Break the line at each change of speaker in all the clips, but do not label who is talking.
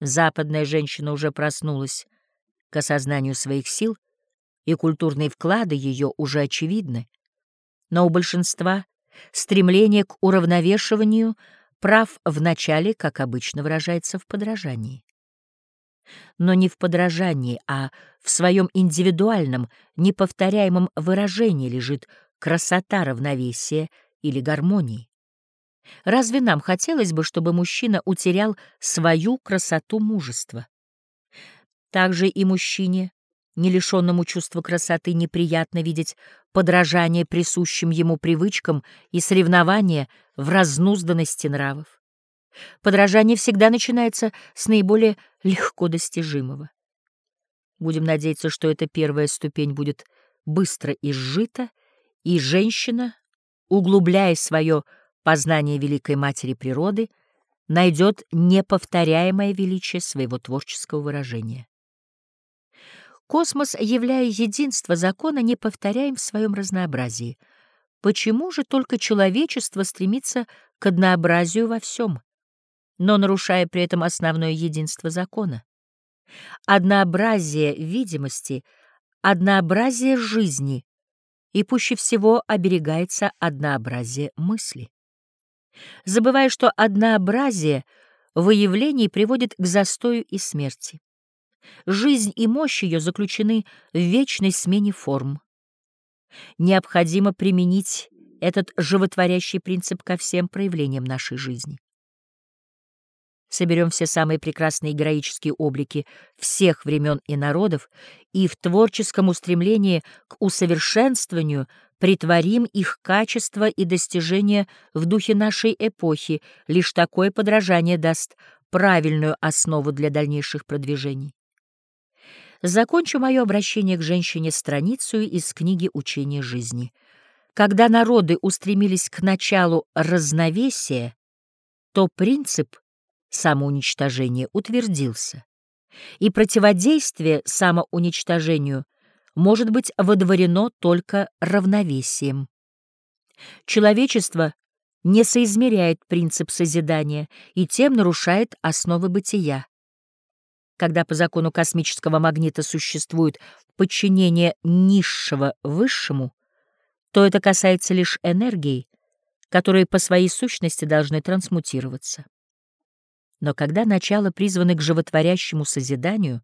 Западная женщина уже проснулась к осознанию своих сил, и культурные вклады ее уже очевидны. Но у большинства стремление к уравновешиванию прав в начале, как обычно выражается в подражании. Но не в подражании, а в своем индивидуальном, неповторяемом выражении лежит красота равновесия или гармонии. Разве нам хотелось бы, чтобы мужчина утерял свою красоту мужества? Также и мужчине, не лишенному чувства красоты, неприятно видеть подражание присущим ему привычкам и соревнования в разнузданности нравов. Подражание всегда начинается с наиболее легко достижимого. Будем надеяться, что эта первая ступень будет быстро изжита, и женщина, углубляя свое познание Великой Матери Природы, найдет неповторяемое величие своего творческого выражения. Космос, являя единство закона, не повторяем в своем разнообразии. Почему же только человечество стремится к однообразию во всем, но нарушая при этом основное единство закона? Однообразие видимости, однообразие жизни, и пуще всего оберегается однообразие мысли. Забывая, что однообразие выявлений приводит к застою и смерти. Жизнь и мощь ее заключены в вечной смене форм. Необходимо применить этот животворящий принцип ко всем проявлениям нашей жизни. Соберем все самые прекрасные героические облики всех времен и народов и в творческом устремлении к усовершенствованию притворим их качество и достижения в духе нашей эпохи, лишь такое подражание даст правильную основу для дальнейших продвижений. Закончу мое обращение к женщине страницу из книги «Учение жизни». Когда народы устремились к началу разновесия, то принцип самоуничтожения утвердился, и противодействие самоуничтожению может быть водворено только равновесием. Человечество не соизмеряет принцип созидания и тем нарушает основы бытия когда по закону космического магнита существует подчинение низшего высшему, то это касается лишь энергии, которые по своей сущности должны трансмутироваться. Но когда начало призваны к животворящему созиданию,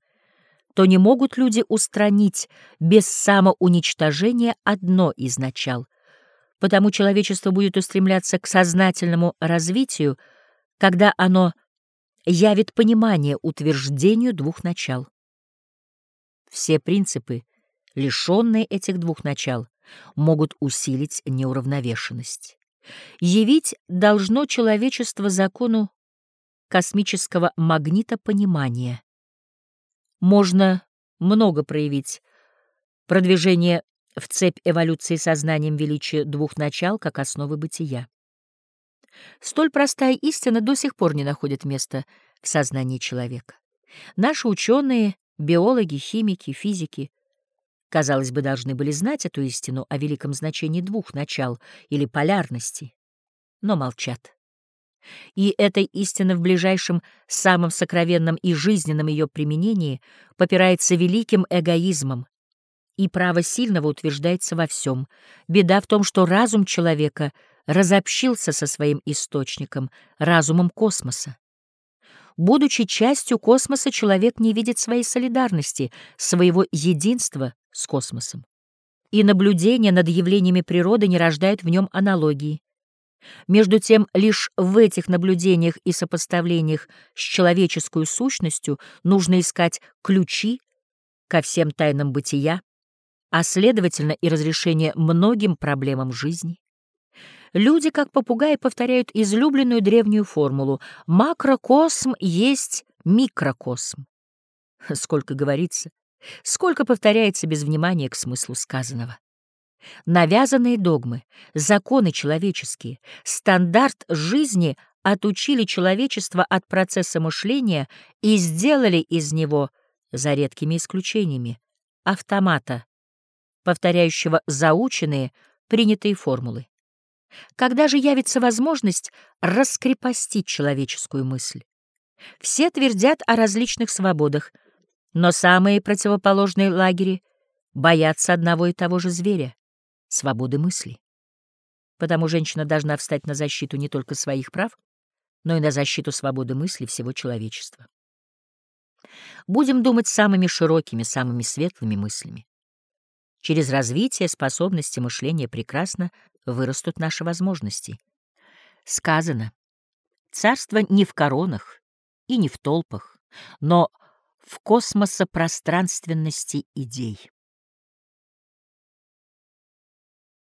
то не могут люди устранить без самоуничтожения одно из начал, потому человечество будет устремляться к сознательному развитию, когда оно — явит понимание утверждению двух начал. Все принципы, лишенные этих двух начал, могут усилить неуравновешенность. Явить должно человечество закону космического магнита понимания. Можно много проявить продвижение в цепь эволюции сознанием величия двух начал как основы бытия. Столь простая истина до сих пор не находит места в сознании человека. Наши ученые, биологи, химики, физики, казалось бы, должны были знать эту истину о великом значении двух начал или полярности, но молчат. И эта истина в ближайшем, самом сокровенном и жизненном ее применении попирается великим эгоизмом, и право сильного утверждается во всем. Беда в том, что разум человека — разобщился со своим источником, разумом космоса. Будучи частью космоса, человек не видит своей солидарности, своего единства с космосом. И наблюдение над явлениями природы не рождает в нем аналогии. Между тем, лишь в этих наблюдениях и сопоставлениях с человеческую сущностью нужно искать ключи ко всем тайнам бытия, а следовательно и разрешение многим проблемам жизни. Люди, как попугаи, повторяют излюбленную древнюю формулу «макрокосм есть микрокосм». Сколько говорится, сколько повторяется без внимания к смыслу сказанного. Навязанные догмы, законы человеческие, стандарт жизни отучили человечество от процесса мышления и сделали из него, за редкими исключениями, автомата, повторяющего заученные, принятые формулы. Когда же явится возможность раскрепостить человеческую мысль? Все твердят о различных свободах, но самые противоположные лагери боятся одного и того же зверя — свободы мысли. Потому женщина должна встать на защиту не только своих прав, но и на защиту свободы мысли всего человечества. Будем думать самыми широкими, самыми светлыми мыслями. Через развитие способности мышления прекрасно вырастут наши возможности. Сказано, царство не в коронах и не в толпах, но в космосопространственности идей.